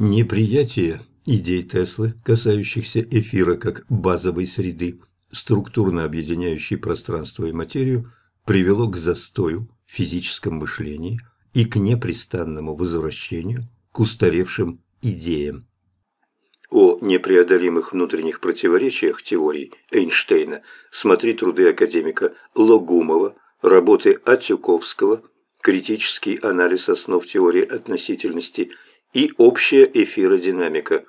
Неприятие идей Теслы, касающихся эфира как базовой среды, структурно объединяющей пространство и материю, привело к застою в физическом мышлении и к непрестанному возвращению к устаревшим идеям. О непреодолимых внутренних противоречиях теорий Эйнштейна смотри труды академика Логумова, работы Атюковского, критический анализ основ теории относительности и общая эфиродинамика.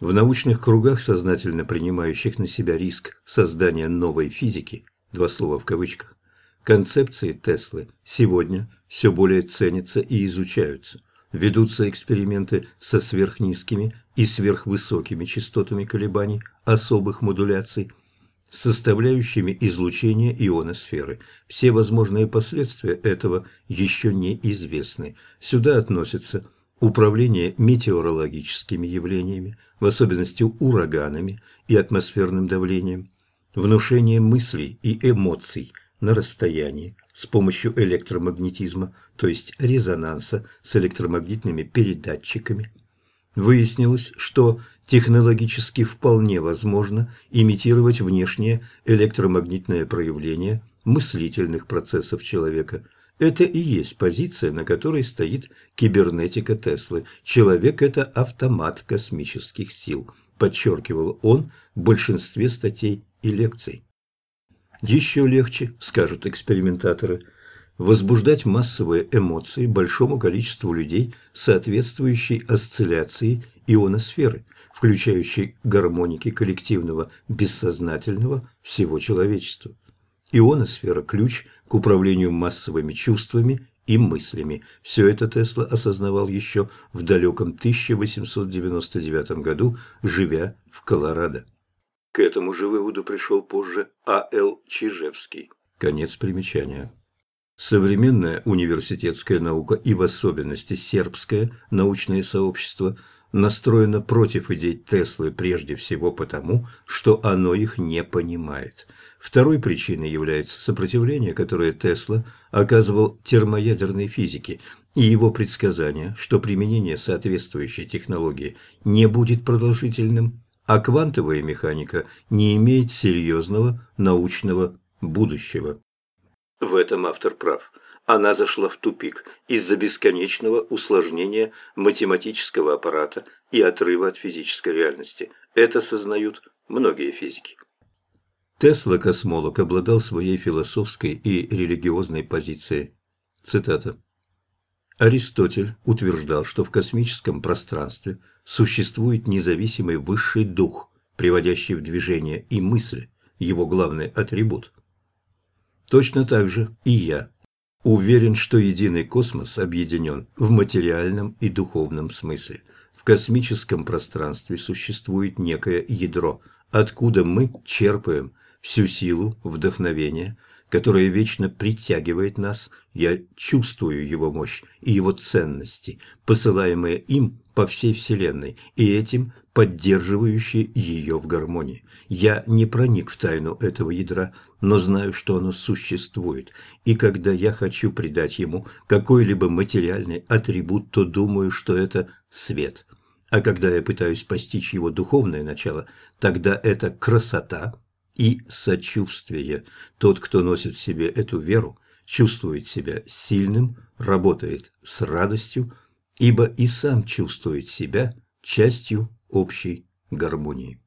В научных кругах, сознательно принимающих на себя риск создания новой физики, два слова в кавычках, концепции Теслы сегодня все более ценятся и изучаются. Ведутся эксперименты со сверхнизкими и сверхвысокими частотами колебаний особых модуляций, составляющими излучение ионосферы. Все возможные последствия этого еще неизвестны. Сюда относятся управление метеорологическими явлениями, в особенности ураганами и атмосферным давлением, внушение мыслей и эмоций на расстоянии, с помощью электромагнетизма, то есть резонанса с электромагнитными передатчиками. Выяснилось, что технологически вполне возможно имитировать внешнее электромагнитное проявление мыслительных процессов человека. Это и есть позиция, на которой стоит кибернетика Теслы. Человек – это автомат космических сил, подчеркивал он в большинстве статей и лекций. Еще легче, скажут экспериментаторы, возбуждать массовые эмоции большому количеству людей, соответствующей осцилляции ионосферы, включающей гармоники коллективного бессознательного всего человечества. Ионосфера – ключ к управлению массовыми чувствами и мыслями. Все это Тесла осознавал еще в далеком 1899 году, живя в Колорадо. К этому же выводу пришел позже А.Л. Чижевский. Конец примечания. Современная университетская наука и в особенности сербское научное сообщество настроено против идей Теслы прежде всего потому, что оно их не понимает. Второй причиной является сопротивление, которое Тесла оказывал термоядерной физике, и его предсказание, что применение соответствующей технологии не будет продолжительным, а квантовая механика не имеет серьезного научного будущего. В этом автор прав. Она зашла в тупик из-за бесконечного усложнения математического аппарата и отрыва от физической реальности. Это сознают многие физики. Тесла-космолог обладал своей философской и религиозной позицией. Цитата. Аристотель утверждал, что в космическом пространстве существует независимый высший дух, приводящий в движение и мысль, его главный атрибут. Точно так же и я уверен, что единый космос объединен в материальном и духовном смысле. В космическом пространстве существует некое ядро, откуда мы черпаем всю силу, вдохновение – которое вечно притягивает нас, я чувствую его мощь и его ценности, посылаемые им по всей Вселенной, и этим поддерживающие ее в гармонии. Я не проник в тайну этого ядра, но знаю, что оно существует, и когда я хочу придать ему какой-либо материальный атрибут, то думаю, что это свет. А когда я пытаюсь постичь его духовное начало, тогда это красота – и сочувствие. Тот, кто носит в себе эту веру, чувствует себя сильным, работает с радостью, ибо и сам чувствует себя частью общей гармонии.